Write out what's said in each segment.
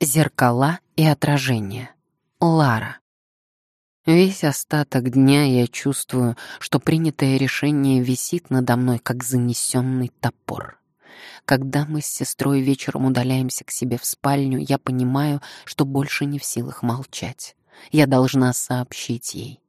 Зеркала и отражения. Лара. Весь остаток дня я чувствую, что принятое решение висит надо мной, как занесенный топор. Когда мы с сестрой вечером удаляемся к себе в спальню, я понимаю, что больше не в силах молчать. Я должна сообщить ей.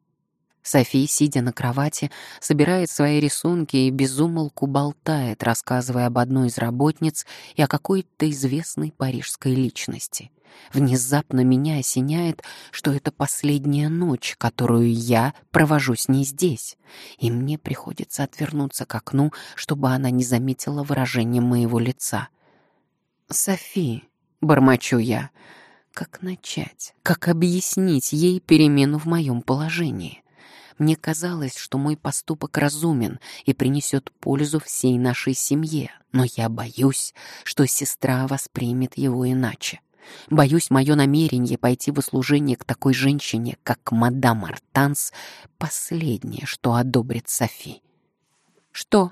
Софи, сидя на кровати, собирает свои рисунки и безумолку болтает, рассказывая об одной из работниц и о какой-то известной парижской личности. Внезапно меня осеняет, что это последняя ночь, которую я провожу с ней здесь, и мне приходится отвернуться к окну, чтобы она не заметила выражения моего лица. «Софи», — бормочу я, — «как начать, как объяснить ей перемену в моем положении?» Мне казалось, что мой поступок разумен и принесет пользу всей нашей семье, но я боюсь, что сестра воспримет его иначе. Боюсь, мое намерение пойти в услужение к такой женщине, как мадам Артанс, последнее, что одобрит Софи. Что?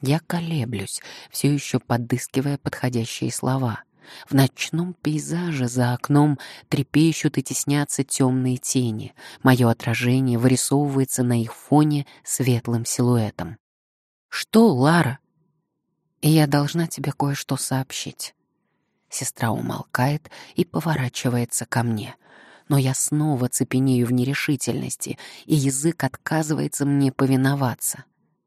Я колеблюсь, все еще подыскивая подходящие слова — в ночном пейзаже за окном трепещут и теснятся темные тени. Мое отражение вырисовывается на их фоне светлым силуэтом. «Что, Лара?» «И я должна тебе кое-что сообщить». Сестра умолкает и поворачивается ко мне. Но я снова цепенею в нерешительности, и язык отказывается мне повиноваться.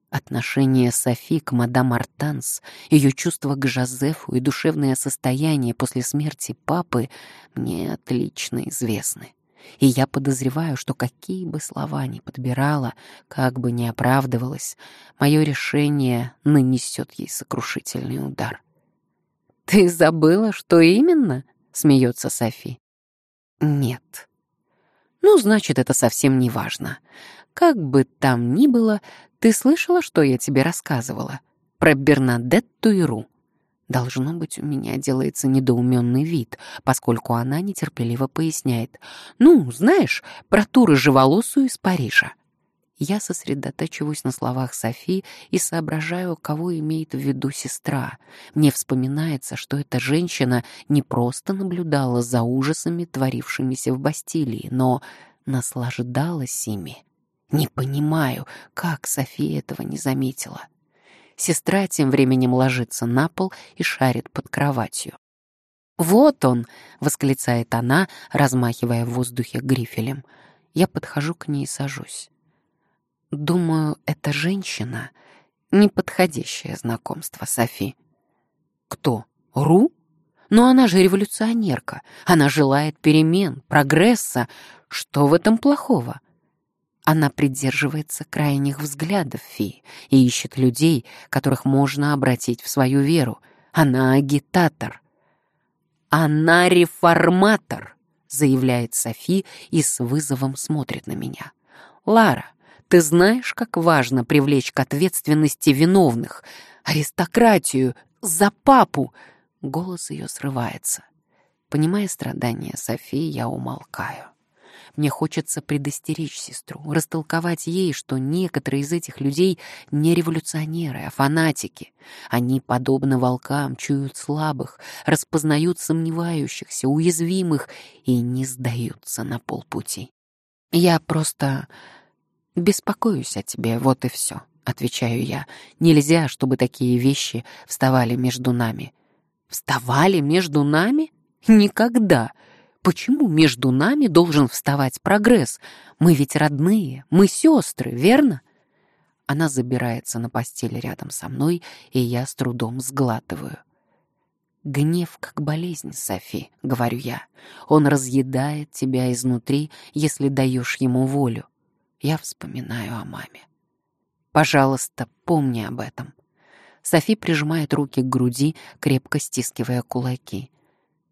Отношение Софи к мадам Артанс, ее чувства к Жозефу и душевное состояние после смерти папы мне отлично известны. И я подозреваю, что какие бы слова ни подбирала, как бы ни оправдывалась, мое решение нанесет ей сокрушительный удар. «Ты забыла, что именно?» — смеется Софи. «Нет». «Ну, значит, это совсем не важно. Как бы там ни было, ты слышала, что я тебе рассказывала? Про Бернадетту и Ру. Должно быть, у меня делается недоуменный вид, поскольку она нетерпеливо поясняет. «Ну, знаешь, про ту рыжеволосую из Парижа». Я сосредотачиваюсь на словах Софи и соображаю, кого имеет в виду сестра. Мне вспоминается, что эта женщина не просто наблюдала за ужасами, творившимися в Бастилии, но наслаждалась ими. Не понимаю, как София этого не заметила. Сестра тем временем ложится на пол и шарит под кроватью. «Вот он!» — восклицает она, размахивая в воздухе грифелем. Я подхожу к ней и сажусь. Думаю, эта женщина — неподходящее знакомство, Софи. Кто? Ру? Но она же революционерка. Она желает перемен, прогресса. Что в этом плохого? Она придерживается крайних взглядов Фи и ищет людей, которых можно обратить в свою веру. Она агитатор. Она реформатор, заявляет Софи и с вызовом смотрит на меня. Лара, ты знаешь, как важно привлечь к ответственности виновных, аристократию, за папу. Голос ее срывается. Понимая страдания Софии, я умолкаю. Мне хочется предостеречь сестру, растолковать ей, что некоторые из этих людей не революционеры, а фанатики. Они, подобно волкам, чуют слабых, распознают сомневающихся, уязвимых и не сдаются на полпути. Я просто беспокоюсь о тебе, вот и все, отвечаю я. Нельзя, чтобы такие вещи вставали между нами. Вставали между нами? Никогда! Почему между нами должен вставать прогресс? Мы ведь родные, мы сестры, верно? Она забирается на постель рядом со мной, и я с трудом сглатываю. «Гнев как болезнь, Софи», — говорю я. «Он разъедает тебя изнутри, если даешь ему волю». Я вспоминаю о маме. «Пожалуйста, помни об этом». Софи прижимает руки к груди, крепко стискивая кулаки.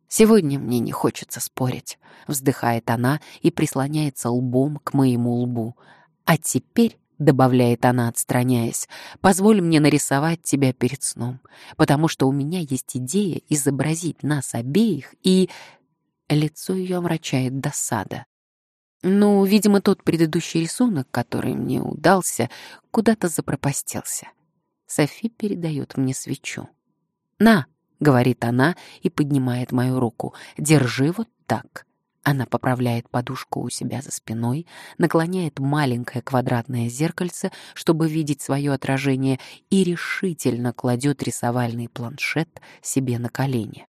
Сегодня мне не хочется спорить, вздыхает она и прислоняется лбом к моему лбу. А теперь добавляет она, отстраняясь, позволь мне нарисовать тебя перед сном, потому что у меня есть идея изобразить нас обеих, и лицо ее омрачает досада. Ну, видимо, тот предыдущий рисунок, который мне удался, куда-то запропастился. Софи передает мне свечу. «На!» — говорит она и поднимает мою руку. «Держи вот так». Она поправляет подушку у себя за спиной, наклоняет маленькое квадратное зеркальце, чтобы видеть свое отражение, и решительно кладет рисовальный планшет себе на колени.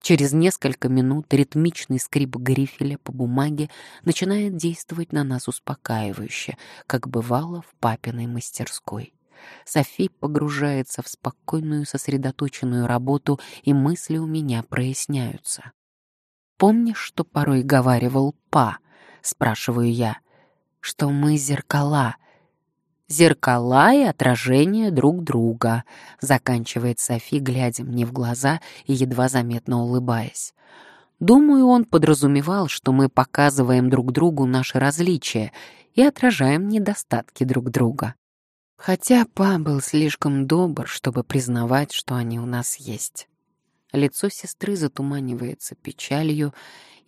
Через несколько минут ритмичный скрип грифеля по бумаге начинает действовать на нас успокаивающе, как бывало в папиной мастерской. Софи погружается в спокойную сосредоточенную работу, и мысли у меня проясняются. «Помнишь, что порой говаривал Па?» — спрашиваю я. «Что мы зеркала». «Зеркала и отражение друг друга», — заканчивает Софи, глядя мне в глаза и едва заметно улыбаясь. Думаю, он подразумевал, что мы показываем друг другу наши различия и отражаем недостатки друг друга. Хотя Па был слишком добр, чтобы признавать, что они у нас есть. Лицо сестры затуманивается печалью,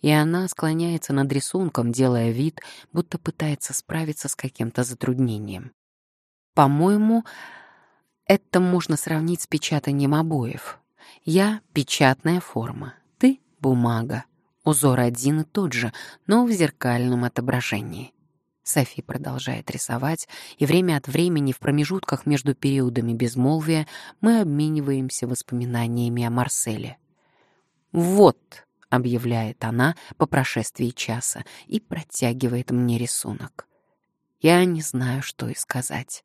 и она склоняется над рисунком, делая вид, будто пытается справиться с каким-то затруднением. По-моему, это можно сравнить с печатанием обоев. Я — печатная форма, ты — бумага. Узор один и тот же, но в зеркальном отображении. Софи продолжает рисовать, и время от времени в промежутках между периодами безмолвия мы обмениваемся воспоминаниями о Марселе. «Вот», — объявляет она по прошествии часа и протягивает мне рисунок. Я не знаю, что и сказать.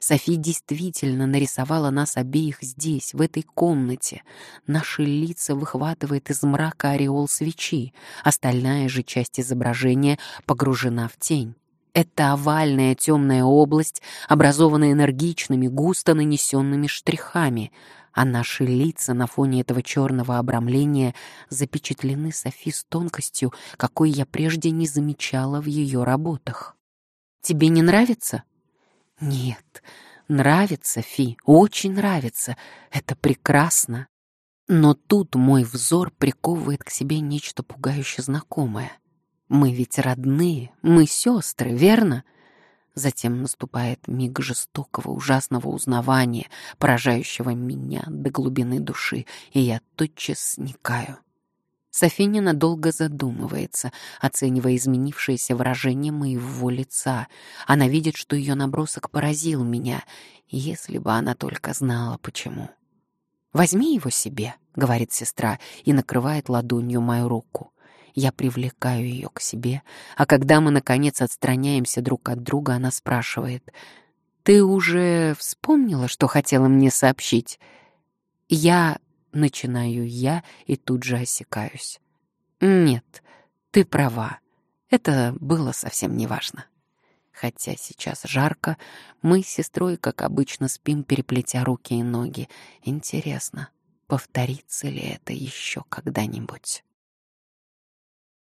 Софи действительно нарисовала нас обеих здесь, в этой комнате. Наши лица выхватывает из мрака ореол свечи, остальная же часть изображения погружена в тень. Это овальная темная область, образованная энергичными, густо нанесенными штрихами, а наши лица на фоне этого черного обрамления запечатлены Софи с тонкостью, какой я прежде не замечала в ее работах. «Тебе не нравится?» «Нет, нравится, Фи, очень нравится. Это прекрасно». Но тут мой взор приковывает к себе нечто пугающе знакомое — мы ведь родные, мы сестры, верно? Затем наступает миг жестокого, ужасного узнавания, поражающего меня до глубины души, и я тотчас сникаю. София надолго задумывается, оценивая изменившееся выражение моего лица. Она видит, что ее набросок поразил меня, если бы она только знала, почему. «Возьми его себе», — говорит сестра и накрывает ладонью мою руку. Я привлекаю ее к себе, а когда мы, наконец, отстраняемся друг от друга, она спрашивает, «Ты уже вспомнила, что хотела мне сообщить?» Я начинаю я и тут же осекаюсь. «Нет, ты права. Это было совсем неважно». Хотя сейчас жарко, мы с сестрой, как обычно, спим, переплетя руки и ноги. Интересно, повторится ли это еще когда-нибудь?